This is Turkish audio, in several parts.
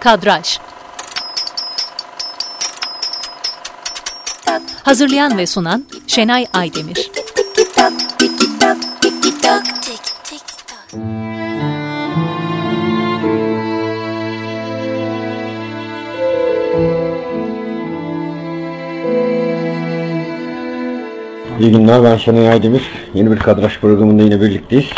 Kadraj Hazırlayan ve sunan Şenay Aydemir İyi günler ben Şenay Aydemir. Yeni bir kadraj programında yine birlikteyiz.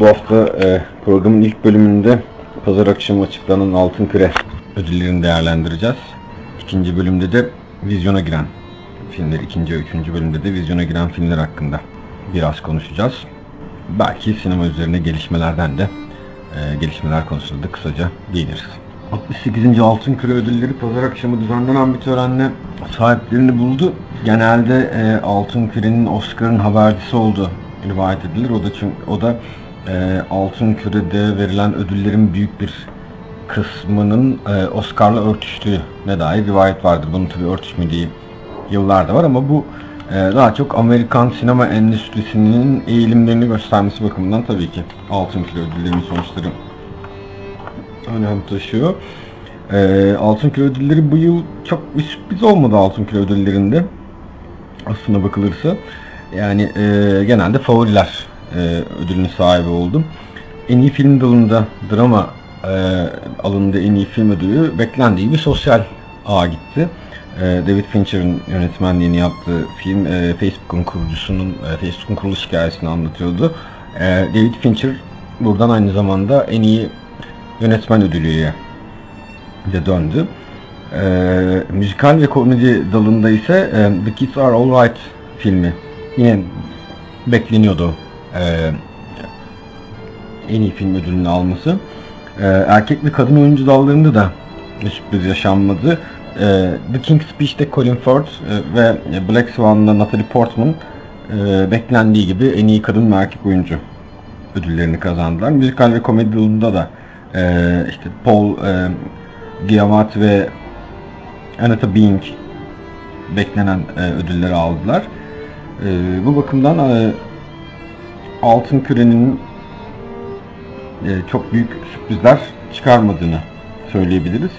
Bu hafta e, programın ilk bölümünde pazar akşamı açıklanan Altın Küre ödüllerini değerlendireceğiz. İkinci bölümde de vizyona giren filmler, ikinci ve üçüncü bölümde de vizyona giren filmler hakkında biraz konuşacağız. Belki sinema üzerine gelişmelerden de e, gelişmeler konusunda da kısaca değiniriz. 68. Altın Küre ödülleri pazar akşamı düzenlenen bir törenle sahiplerini buldu. Genelde e, Altın Küre'nin Oscar'ın habercisi olduğu rivayet edilir. O da çünkü o da e, Altın Küre'de verilen ödüllerin büyük bir kısmının e, Oscar'la örtüştüğü ne dair rivayet vardır. Bunun tabii örtüşmediği yıllar da var ama bu e, daha çok Amerikan sinema endüstrisinin eğilimlerini göstermesi bakımından tabii ki Altın Küre ödüllerinin sonuçları önem taşıyor. E, Altın Küre ödülleri bu yıl çok bir sürpriz olmadı Altın Küre ödüllerinde. Aslına bakılırsa. Yani e, genelde favoriler e, ödülünün sahibi oldum. En iyi film dalında drama e, alanında en iyi film ödülü beklendiği gibi sosyal ağa gitti. E, David Fincher'ın yönetmenliğini yaptığı film e, Facebook'un kurucusunun e, Facebook'un kuruluş hikayesini anlatıyordu. E, David Fincher buradan aynı zamanda en iyi yönetmen ödülüyle de döndü. E, müzikal ve komedi dalında ise e, The Kids Are Alright filmi yine bekleniyordu e, en iyi film ödülünü alması. E, erkek ve kadın oyuncu dallarında da bir sürpriz yaşanmadı. E, The King's Speech'te Colin Firth e, ve Black Swan'da Natalie Portman e, beklendiği gibi en iyi kadın ve erkek oyuncu ödüllerini kazandılar. Müzikal ve komedi dalında da e, işte Paul e, Giamatti ve Anita Being beklenen e, ödülleri aldılar. E, bu bakımdan e, Altın Küre'nin e, çok büyük sürprizler çıkarmadığını söyleyebiliriz.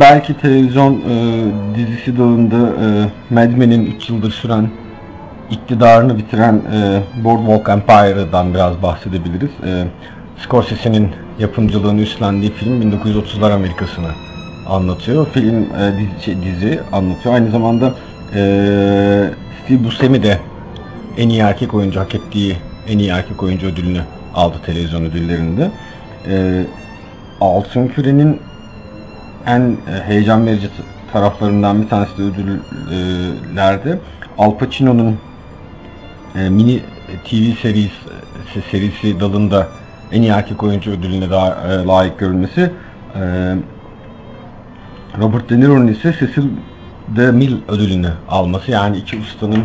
Belki televizyon e, dizisi dalında e, Mad Men'in 3 yıldır süren iktidarını bitiren e, Boardwalk Empire'dan biraz bahsedebiliriz. E, Scorsese'nin yapımcılığını üstlendiği film 1930'lar Amerika'sını anlatıyor. Film e, dizi, şey, dizi anlatıyor. Aynı zamanda e, Steve Buscemi de en iyi erkek oyuncu hak ettiği en iyi erkek oyuncu ödülünü aldı televizyon ödüllerinde. E, Altın Küre'nin en e, heyecan verici taraflarından bir tanesi de ödüllerde Al Pacino'nun e, mini TV serisi, serisi dalında en iyi erkek oyuncu ödülüne daha e, layık görülmesi. E, Robert De Niro'nun ise Cecil DeMille ödülünü alması yani iki ustanın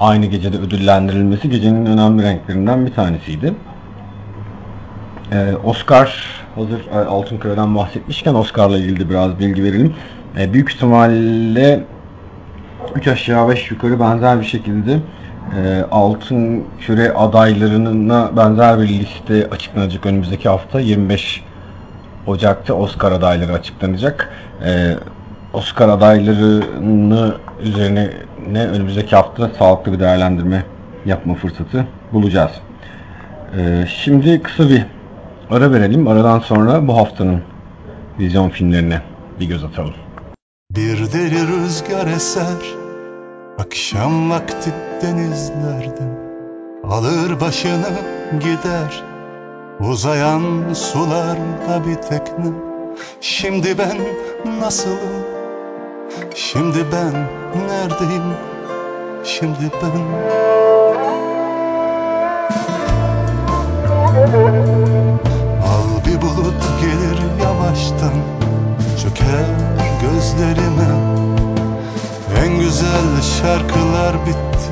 aynı gecede ödüllendirilmesi gecenin önemli renklerinden bir tanesiydi. Ee, Oscar hazır e, Altın Küre'den bahsetmişken Oscar'la ilgili de biraz bilgi verelim. Ee, büyük ihtimalle 3 aşağı 5 yukarı benzer bir şekilde e, Altın Küre adaylarına benzer bir liste açıklanacak önümüzdeki hafta 25 Ocak'ta Oscar adayları açıklanacak. Ee, Oscar adaylarını üzerine ne önümüzdeki hafta sağlıklı bir değerlendirme yapma fırsatı bulacağız. Ee, şimdi kısa bir ara verelim. Aradan sonra bu haftanın vizyon filmlerine bir göz atalım. Bir deli rüzgar eser Akşam vakti denizlerden Alır başını gider Uzayan sularda bir tekne Şimdi ben nasılım Şimdi ben neredeyim? Şimdi ben. Al bir bulut gelir yavaştan Çöker gözlerime. En güzel şarkılar bitti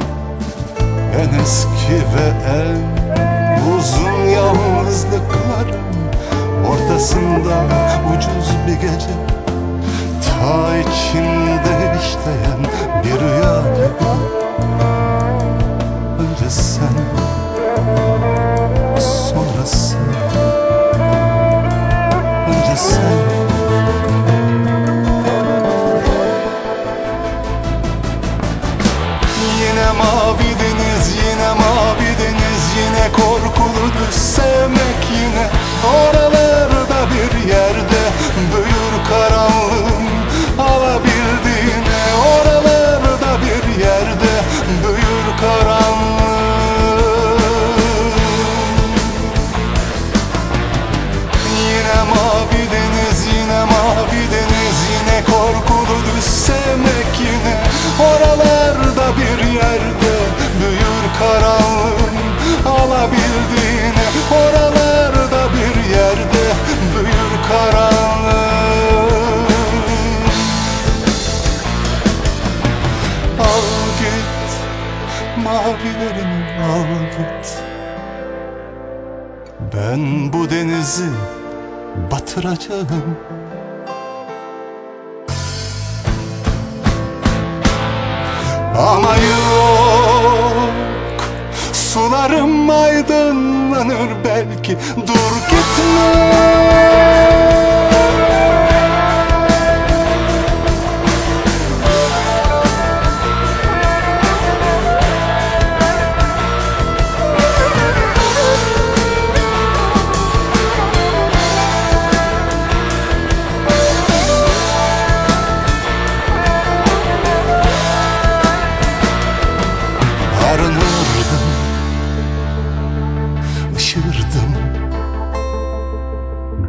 En eski ve en uzun yalnızlıklarım Ortasında ucuz bir gece Ta içinde işleyen bir rüya. Gibi Önce sen Sonra sen mavilerimi al git Ben bu denizi batıracağım. Ama yok Sularım aydınlanır belki. Dur gitme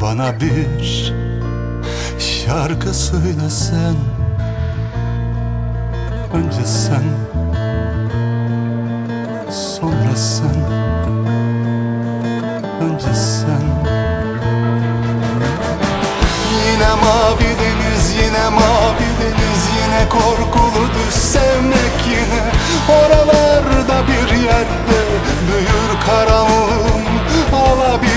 Bana bir şarkı söylesen. Önce sen Sonra sen. Önce sen. Yine mavi deniz yine mavi deniz yine korkulu düz sevmek yine Oralarda bir yerde. Büyür karanlığım alabildiğine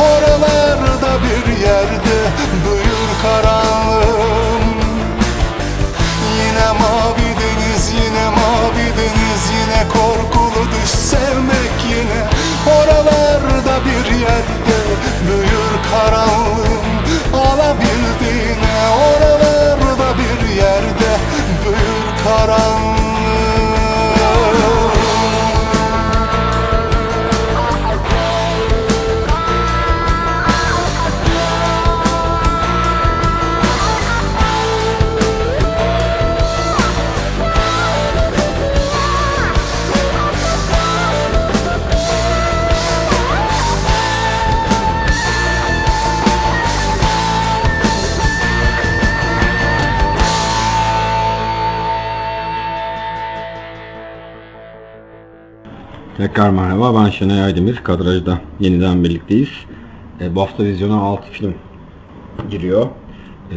Oralarda bir yerde büyür karanlığım. Yine mavi deniz yine mavi deniz yine korkulu düş sevmek yine. Oralarda bir yerde büyür karanlığım. Alabildiğine Oralarda Tekrar merhaba ben Şenay Aydemir. Kadrajda yeniden birlikteyiz. E, bu hafta vizyona 6 film giriyor. E,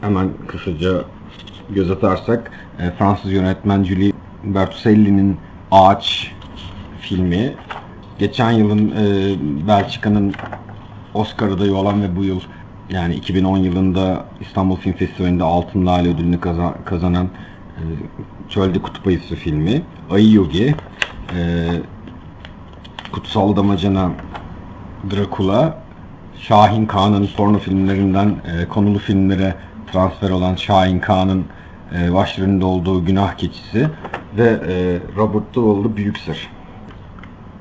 hemen kısaca göz atarsak e, Fransız yönetmen Julie Bertuselli'nin Ağaç filmi. Geçen yılın e, Belçika'nın Oscar adayı olan ve bu yıl yani 2010 yılında İstanbul Film Festivali'nde Altın Lale ödülünü kaza- kazanan Çölde Kutup Ayısı filmi. Ayı Yogi, e, Kutsal Damacana Dracula, Şahin Kağan'ın porno filmlerinden e, konulu filmlere transfer olan Şahin Kağan'ın e, başrolünde olduğu Günah Keçisi ve e, Robert Duvall'lı Büyük Sır.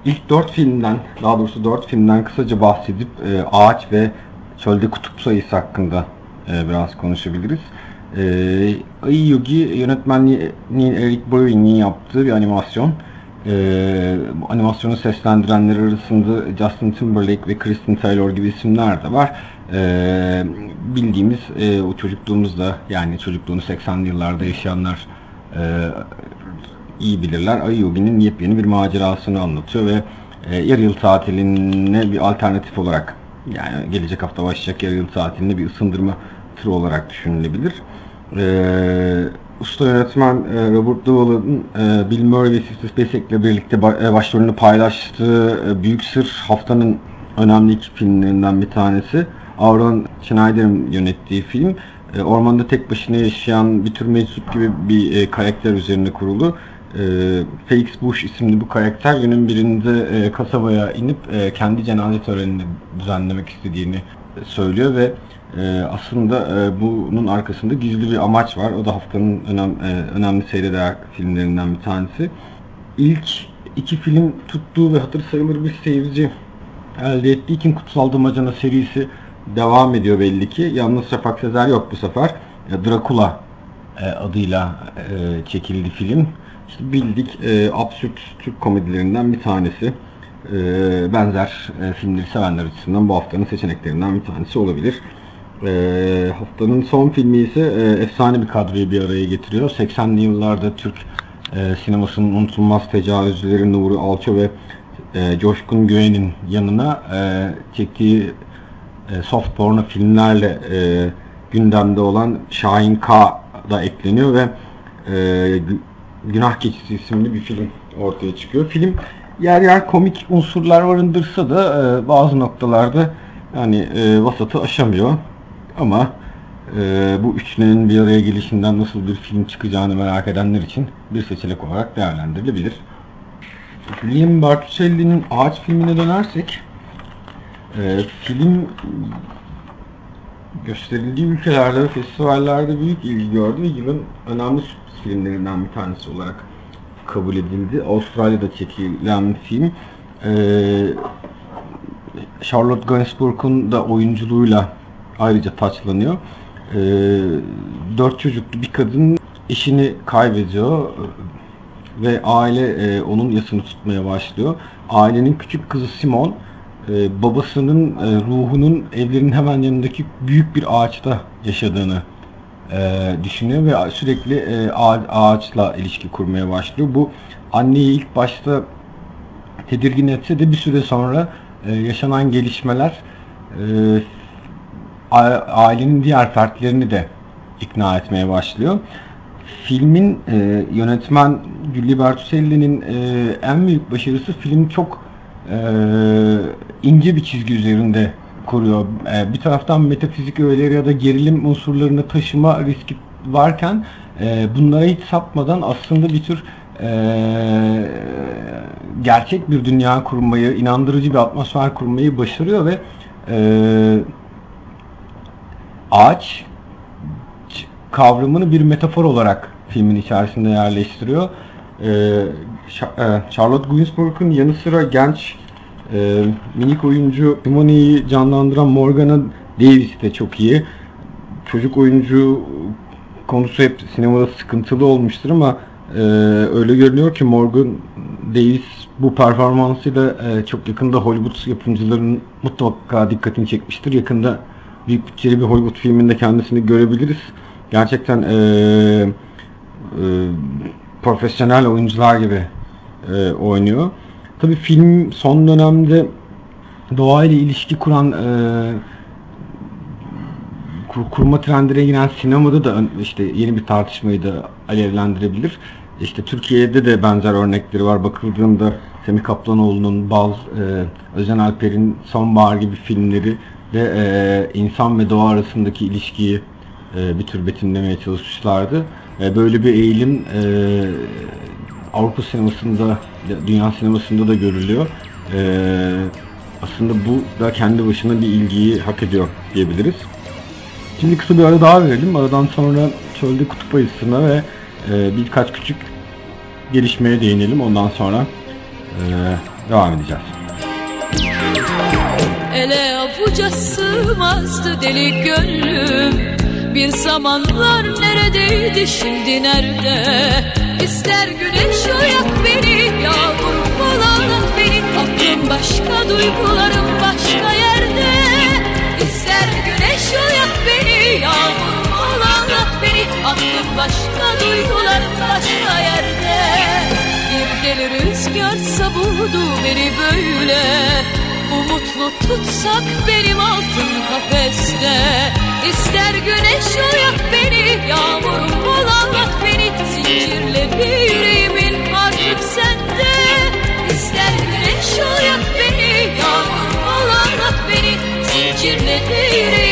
İlk dört filmden, daha doğrusu dört filmden kısaca bahsedip e, Ağaç ve Çölde Kutup Sayısı hakkında e, biraz konuşabiliriz. E, Ayı Yogi yönetmenliğini Eric Breuil'in yaptığı bir animasyon. E, bu animasyonu seslendirenler arasında Justin Timberlake ve Kristen Taylor gibi isimler de var. E, bildiğimiz e, o çocukluğumuzda yani çocukluğunu 80'li yıllarda yaşayanlar e, iyi bilirler. Ayı Yogi'nin yepyeni bir macerasını anlatıyor ve e, yarı yıl tatiline bir alternatif olarak yani gelecek hafta başlayacak yarı yıl tatiline bir ısındırma turu olarak düşünülebilir. E, usta yönetmen e, Robert Duvall'ın e, Bill Murray ve Sissy Spacek ile birlikte e, başrolünü paylaştığı e, Büyük Sır haftanın önemli iki filmlerinden bir tanesi. Aaron Schneider'in yönettiği film. E, ormanda tek başına yaşayan bir tür meczup gibi bir e, karakter üzerine kurulu. E, Felix Bush isimli bu karakter günün birinde e, kasabaya inip e, kendi cenaze törenini düzenlemek istediğini söylüyor ve E, aslında e, bunun arkasında gizli bir amaç var. O da haftanın önem, e, önemli seyreder filmlerinden bir tanesi. İlk iki film tuttuğu ve hatır sayılır bir seyirci elde ettiği için Kutsal Damacana serisi devam ediyor belli ki. Yalnız Şafak Sezer yok bu sefer. Dracula e, adıyla e, çekildi film. İşte bildik e, absürt Türk komedilerinden bir tanesi. E, benzer e, filmleri sevenler açısından bu haftanın seçeneklerinden bir tanesi olabilir. E, haftanın son filmi ise e, efsane bir kadroyu bir araya getiriyor. 80'li yıllarda Türk e, sinemasının unutulmaz tecavüzcüleri Nuri Alço ve e, Coşkun Güven'in yanına e, çektiği e, soft porno filmlerle e, gündemde olan Şahin K da ekleniyor ve e, Günah Keçisi isimli bir film ortaya çıkıyor. Film yer yer komik unsurlar barındırsa da e, bazı noktalarda yani e, vasatı aşamıyor. Ama e, bu üçlünün bir araya gelişinden nasıl bir film çıkacağını merak edenler için bir seçenek olarak değerlendirilebilir. Liam Bartuselli'nin Ağaç filmine dönersek e, film gösterildiği ülkelerde ve festivallerde büyük ilgi gördü ve yılın önemli sürpriz filmlerinden bir tanesi olarak kabul edildi. Avustralya'da çekilen film. Ee, Charlotte Gainsbourg'un da oyunculuğuyla ayrıca taçlanıyor. Ee, dört çocuklu bir kadın eşini kaybediyor ve aile e, onun yasını tutmaya başlıyor. Ailenin küçük kızı Simon e, babasının e, ruhunun evlerinin hemen yanındaki büyük bir ağaçta yaşadığını e, düşünüyor ve sürekli e, ağaçla ilişki kurmaya başlıyor. Bu anneyi ilk başta tedirgin etse de bir süre sonra e, yaşanan gelişmeler e, ailenin diğer fertlerini de ikna etmeye başlıyor. Filmin e, yönetmen Gülli Bertuselli'nin e, en büyük başarısı film çok e, ince bir çizgi üzerinde kuruyor. E, bir taraftan metafizik öğeleri ya da gerilim unsurlarını taşıma riski varken e, bunlara hiç sapmadan aslında bir tür e, gerçek bir dünya kurmayı, inandırıcı bir atmosfer kurmayı başarıyor ve e, ağaç kavramını bir metafor olarak filmin içerisinde yerleştiriyor. Ee, Charlotte Gainsbourg'un yanı sıra genç e, minik oyuncu Simone'yi canlandıran Morgana Davis de çok iyi. Çocuk oyuncu konusu hep sinemada sıkıntılı olmuştur ama e, öyle görünüyor ki Morgan Davis bu performansıyla e, çok yakında Hollywood yapımcılarının mutlaka dikkatini çekmiştir. Yakında büyük bütçeli bir Hollywood filminde kendisini görebiliriz. Gerçekten e, e, profesyonel oyuncular gibi e, oynuyor. Tabi film son dönemde doğayla ilişki kuran e, kur, kurma trendine giren sinemada da işte yeni bir tartışmayı da alevlendirebilir. İşte Türkiye'de de benzer örnekleri var. Bakıldığında Semih Kaplanoğlu'nun Bal, e, Özen Alper'in Sonbahar gibi filmleri de e, insan ve doğa arasındaki ilişkiyi e, bir tür betimlemeye çalışmışlardı. E, böyle bir eğilim e, Avrupa sinemasında, dünya sinemasında da görülüyor. Ee, aslında bu da kendi başına bir ilgiyi hak ediyor diyebiliriz. Şimdi kısa bir ara daha verelim. Aradan sonra çölde kutup ayısına ve e, birkaç küçük gelişmeye değinelim. Ondan sonra e, devam edeceğiz. Ele avuca sığmazdı deli gönlüm. Bir zamanlar neredeydi şimdi nerede? İster güneş uyak beni Yağmur falan beni. Aklım başka duygularım başka yerde. İster güneş uyak beni Yağmur falan beni. Aklım başka duygularım başka yerde. Bir deli rüzgar savurdu beni böyle Umutlu tutsak benim altın kafeste. İster güneş uyak beni Yağmur bulanmak beni Zincirleri yüreğimin artık sende. İster güneş uyak beni Yağmur bulanmak beni Zincirleri yüreğimin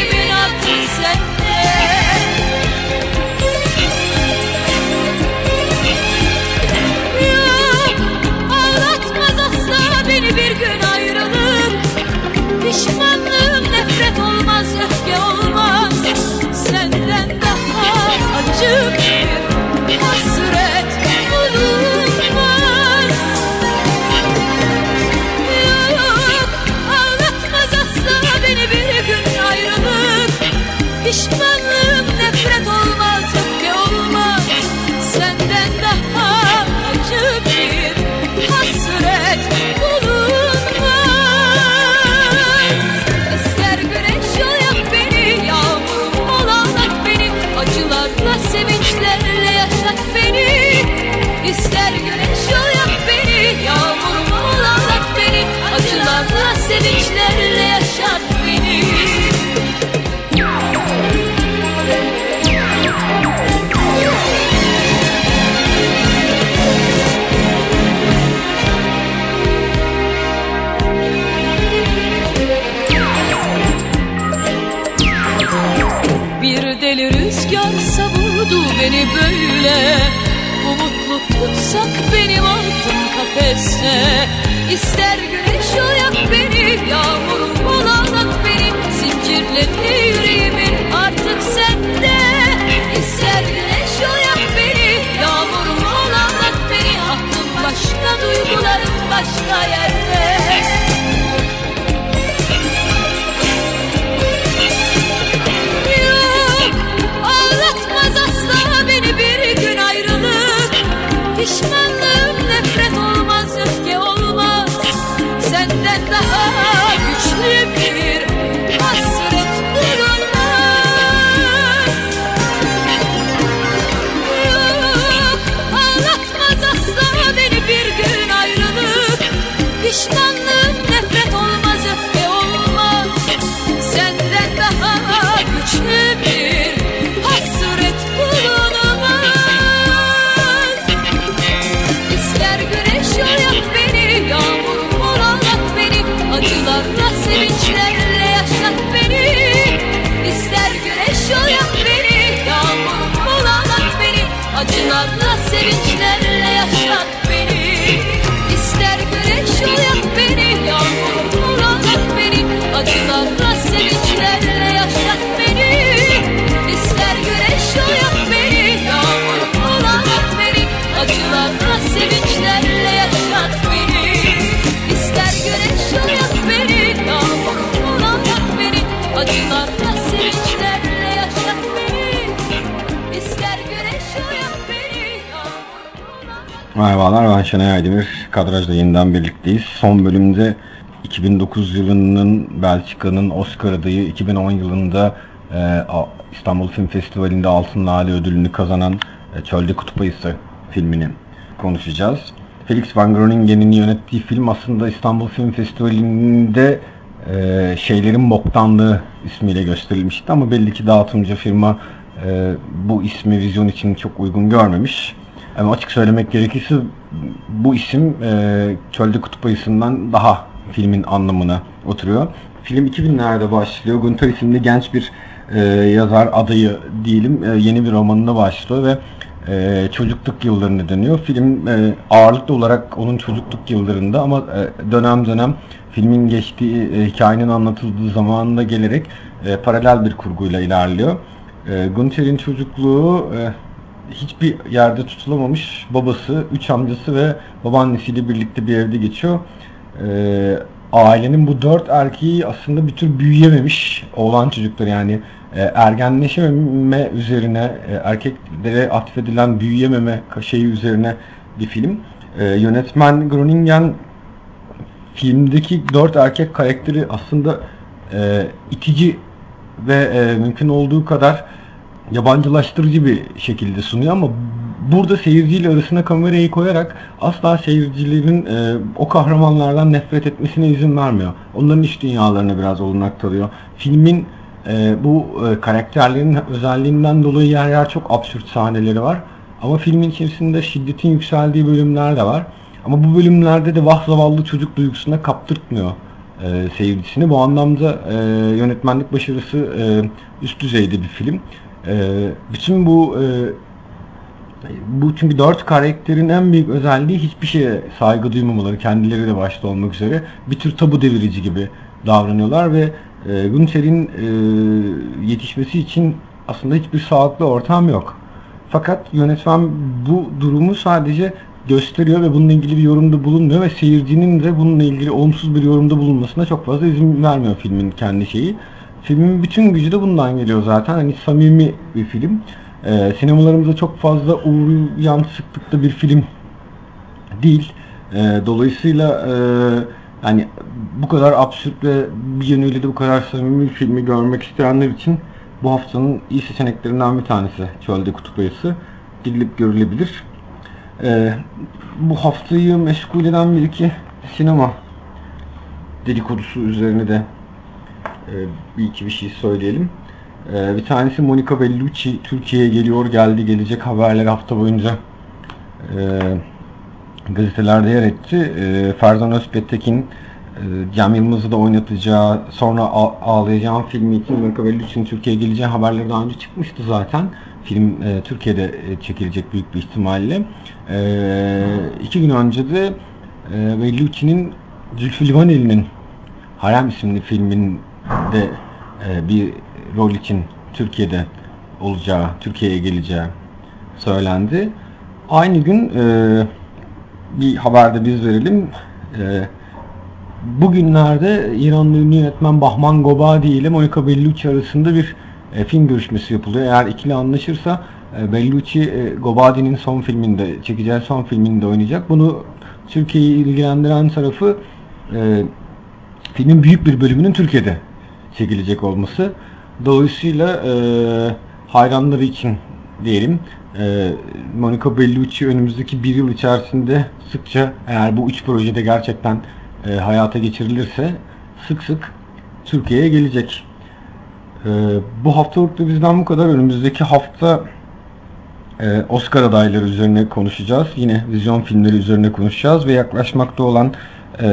Christmas. beni böyle. Umutlu tutsak benim altın kafeste. İster güneş ol beni Yağmur bol beni. Zincirledi yüreğimin artık sende. İster güneş ol beni Yağmur bol beni. Aklım başka duygularım başka yerde. Pişman Merhabalar ben Şenay Aydemir. Kadrajda yeniden birlikteyiz. Son bölümde 2009 yılının Belçika'nın Oscar adayı 2010 yılında e, İstanbul Film Festivali'nde Altın Lale ödülünü kazanan e, Çölde Kutup Ayısı filmini konuşacağız. Felix Van Groningen'in yönettiği film aslında İstanbul Film Festivali'nde e, şeylerin boktanlığı ismiyle gösterilmişti ama belli ki dağıtımcı firma e, bu ismi vizyon için çok uygun görmemiş. Ama açık söylemek gerekirse bu isim e, Çölde Kutup Ayısı'ndan daha filmin anlamına oturuyor. Film 2000'lerde başlıyor. Gunter isimli genç bir e, yazar adayı diyelim e, yeni bir romanına başlıyor ve e, çocukluk yıllarını dönüyor. Film e, ağırlıklı olarak onun çocukluk yıllarında ama e, dönem dönem filmin geçtiği e, hikayenin anlatıldığı zamanında gelerek e, paralel bir kurguyla ilerliyor. E, Gunter'in çocukluğu e, hiçbir yerde tutulamamış babası, üç amcası ve babaannesiyle birlikte bir evde geçiyor. Ee, ailenin bu dört erkeği aslında bir tür büyüyememiş oğlan çocukları yani e, ergenleşememe üzerine e, erkeklere atfedilen büyüyememe şeyi üzerine bir film. E, yönetmen Groningen filmdeki dört erkek karakteri aslında e, itici ve e, mümkün olduğu kadar yabancılaştırıcı bir şekilde sunuyor ama burada seyirciyle arasına kamerayı koyarak asla seyircilerin e, o kahramanlardan nefret etmesine izin vermiyor. Onların iç dünyalarına biraz olunaktarıyor. Filmin e, bu e, karakterlerin özelliğinden dolayı yer yer çok absürt sahneleri var. Ama filmin içerisinde şiddetin yükseldiği bölümler de var. Ama bu bölümlerde de vah zavallı çocuk duygusuna kaptırtmıyor e, seyircisini. Bu anlamda e, yönetmenlik başarısı e, üst düzeyde bir film. E, bütün bu e, bu çünkü dört karakterin en büyük özelliği hiçbir şeye saygı duymamaları, kendileri de başta olmak üzere bir tür tabu devirici gibi davranıyorlar ve e, Günter'in e, yetişmesi için aslında hiçbir sağlıklı ortam yok. Fakat yönetmen bu durumu sadece gösteriyor ve bununla ilgili bir yorumda bulunmuyor ve seyircinin de bununla ilgili olumsuz bir yorumda bulunmasına çok fazla izin vermiyor filmin kendi şeyi. Filmin bütün gücü de bundan geliyor zaten. Hani samimi bir film. Ee, sinemalarımıza çok fazla uğrayan sıklıkta bir film değil. Ee, dolayısıyla e, yani bu kadar absürt ve bir yönüyle de bu kadar samimi bir filmi görmek isteyenler için bu haftanın iyi seçeneklerinden bir tanesi Çölde Kutup Ayısı. Gidilip görülebilir. Ee, bu haftayı meşgul eden bir iki sinema dedikodusu üzerine de e, bir iki bir şey söyleyelim. E, bir tanesi Monica Bellucci Türkiye'ye geliyor, geldi, gelecek haberler hafta boyunca e, gazetelerde yer etti. E, Ferzan Özpetek'in e, Cem Yılmaz'ı da oynatacağı, sonra ağlayacağım filmi için Monica Bellucci'nin Türkiye'ye geleceği haberleri daha önce çıkmıştı zaten. film e, Türkiye'de e, çekilecek büyük bir ihtimalle. E, iki gün önce de e, Bellucci'nin Zülfü Livaneli'nin Harem isimli filminde e, bir rol için Türkiye'de olacağı, Türkiye'ye geleceği söylendi. Aynı gün e, bir haberde biz verelim. E, bugünlerde İranlı ünlü yönetmen Bahman Gobadi ile Monica Bellucci arasında bir e, film görüşmesi yapılıyor. Eğer ikili anlaşırsa e, Bellucci e, Gobadi'nin son filminde, çekeceği son filminde oynayacak. Bunu Türkiye'yi ilgilendiren tarafı e, filmin büyük bir bölümünün Türkiye'de çekilecek olması. Dolayısıyla e, hayranları için diyelim e, Monica Bellucci önümüzdeki bir yıl içerisinde sıkça eğer bu üç projede gerçekten e, hayata geçirilirse sık sık Türkiye'ye gelecek. E, bu haftalık bizden bu kadar. Önümüzdeki hafta e, Oscar adayları üzerine konuşacağız. Yine vizyon filmleri üzerine konuşacağız ve yaklaşmakta olan e,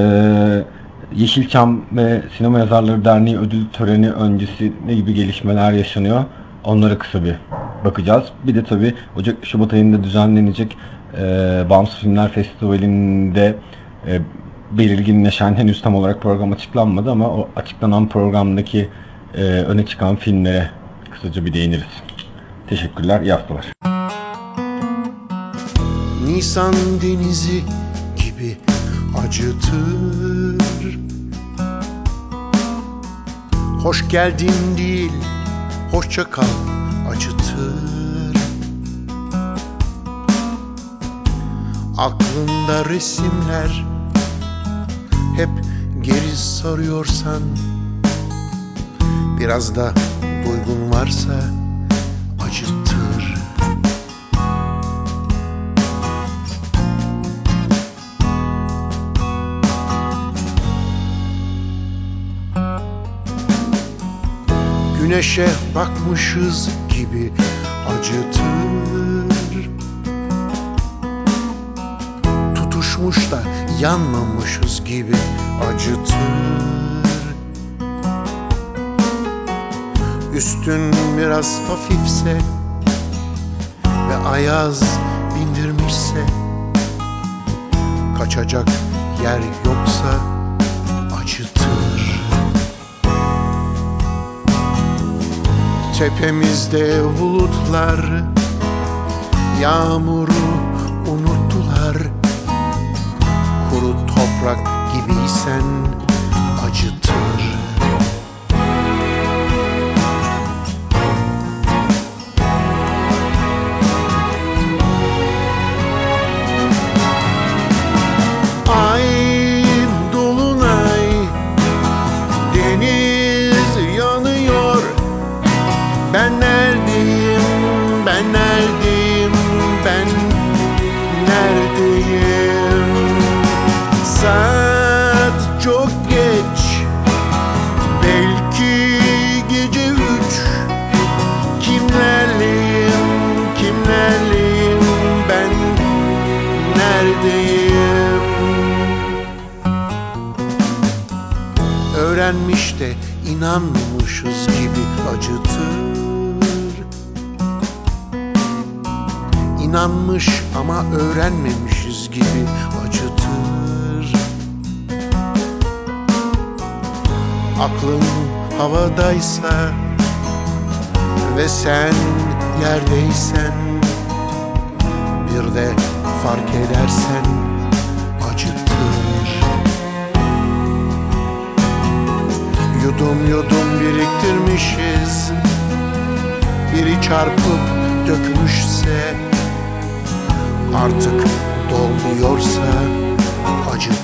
Yeşilçam ve Sinema Yazarları Derneği ödül töreni öncesi ne gibi gelişmeler yaşanıyor? Onlara kısa bir bakacağız. Bir de tabii Ocak Şubat ayında düzenlenecek e, Bağımsız Filmler Festivali'nde e, belirginleşen henüz tam olarak program açıklanmadı ama o açıklanan programdaki e, öne çıkan filmlere kısaca bir değiniriz. Teşekkürler, iyi haftalar. Nisan denizi gibi acıtır Hoş geldin değil, hoşça kal acıtır. Aklında resimler hep geri sarıyorsan Biraz da duygun varsa acıtır Güneşe bakmışız gibi acıtır. Tutuşmuş da yanmamışız gibi acıtır. Üstün biraz hafifse ve ayaz bindirmişse Kaçacak yer yoksa Tepemizde bulutlar Yağmuru unuttular. Kuru toprak gibiysen acıtır Öğrenmiş de inanmamışız gibi acıtır. İnanmış ama öğrenmemişiz gibi acıtır. Aklın havadaysa ve sen yerdeysen Bir de fark edersen Yudum yudum biriktirmişiz. Biri çarpıp dökmüşse Artık dolmuyorsa acıtır